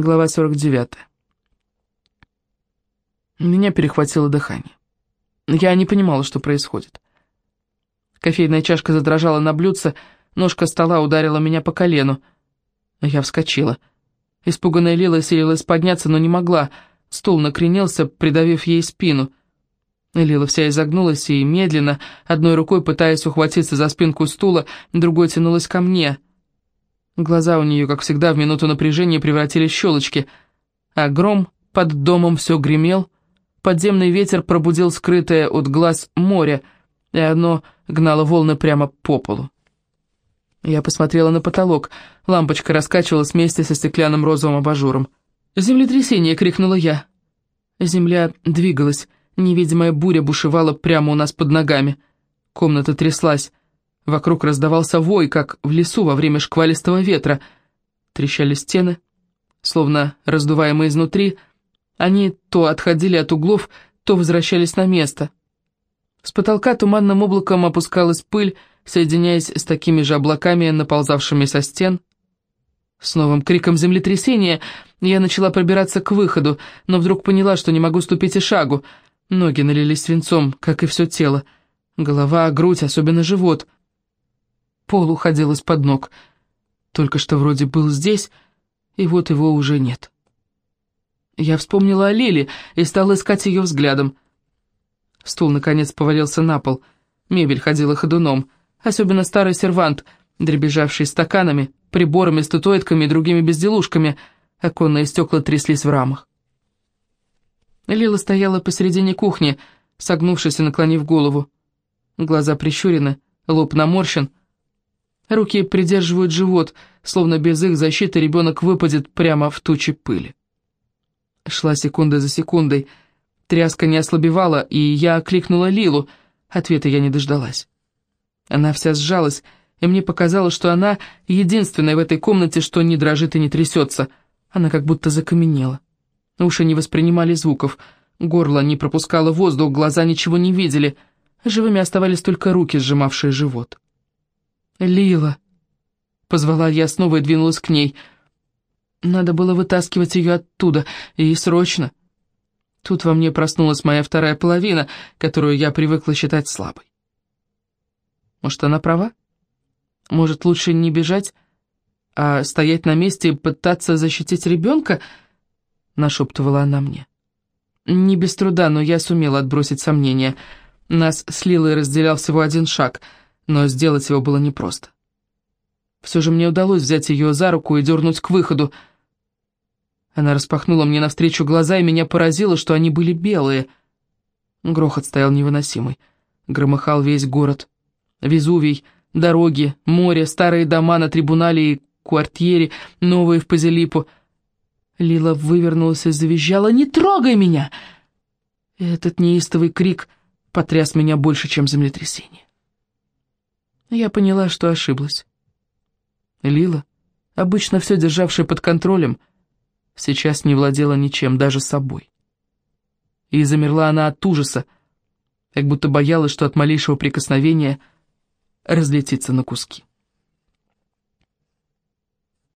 Глава 49. Меня перехватило дыхание. Я не понимала, что происходит. Кофейная чашка задрожала на блюдце, ножка стола ударила меня по колену. Я вскочила. Испуганная Лила силилась подняться, но не могла. Стул накренился, придавив ей спину. Лила вся изогнулась и медленно, одной рукой пытаясь ухватиться за спинку стула, другой тянулась ко мне — Глаза у нее, как всегда, в минуту напряжения превратились в щелочки, а гром под домом все гремел, подземный ветер пробудил скрытое от глаз море, и оно гнало волны прямо по полу. Я посмотрела на потолок, лампочка раскачивалась вместе со стеклянным розовым абажуром. «Землетрясение!» — крикнула я. Земля двигалась, невидимая буря бушевала прямо у нас под ногами. Комната тряслась, Вокруг раздавался вой, как в лесу во время шквалистого ветра. Трещали стены, словно раздуваемые изнутри. Они то отходили от углов, то возвращались на место. С потолка туманным облаком опускалась пыль, соединяясь с такими же облаками, наползавшими со стен. С новым криком землетрясения я начала пробираться к выходу, но вдруг поняла, что не могу ступить и шагу. Ноги налились свинцом, как и все тело. Голова, грудь, особенно живот — Пол уходил из-под ног. Только что вроде был здесь, и вот его уже нет. Я вспомнила о Лиле и стала искать ее взглядом. Стул, наконец, повалился на пол. Мебель ходила ходуном, особенно старый сервант, дребезжавший стаканами, приборами, статуэтками и другими безделушками. Оконные стекла тряслись в рамах. Лила стояла посередине кухни, согнувшись и наклонив голову. Глаза прищурены, лоб наморщен — Руки придерживают живот, словно без их защиты ребенок выпадет прямо в тучи пыли. Шла секунда за секундой. Тряска не ослабевала, и я окликнула Лилу. Ответа я не дождалась. Она вся сжалась, и мне показалось, что она единственная в этой комнате, что не дрожит и не трясется. Она как будто закаменела. Уши не воспринимали звуков, горло не пропускало воздух, глаза ничего не видели. Живыми оставались только руки, сжимавшие живот. «Лила!» Позвала я снова и двинулась к ней. Надо было вытаскивать ее оттуда, и срочно. Тут во мне проснулась моя вторая половина, которую я привыкла считать слабой. Может, она права? Может, лучше не бежать, а стоять на месте и пытаться защитить ребенка? Нашептывала она мне. Не без труда, но я сумела отбросить сомнения. Нас с Лилой разделял всего один шаг — но сделать его было непросто. Все же мне удалось взять ее за руку и дернуть к выходу. Она распахнула мне навстречу глаза, и меня поразило, что они были белые. Грохот стоял невыносимый. Громыхал весь город. Везувий, дороги, море, старые дома на трибунале и квартире, новые в Пазилипу. Лила вывернулась и завизжала «Не трогай меня!» Этот неистовый крик потряс меня больше, чем землетрясение. Я поняла, что ошиблась. Лила, обычно все державшая под контролем, сейчас не владела ничем, даже собой. И замерла она от ужаса, как будто боялась, что от малейшего прикосновения разлетится на куски.